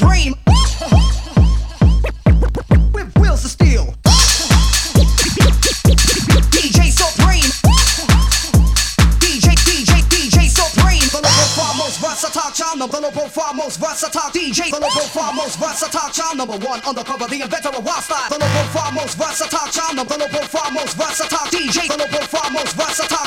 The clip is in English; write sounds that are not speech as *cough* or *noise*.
supreme. *laughs* With wheels of steel. *laughs* DJ Supreme. *laughs* DJ, DJ, DJ Supreme. The local far most versatile child, the local far most versatile DJ. The local far most versatile child, number one undercover, the inventor of wild style. The local far most versatile child, the local far most versatile DJ. The local far most versatile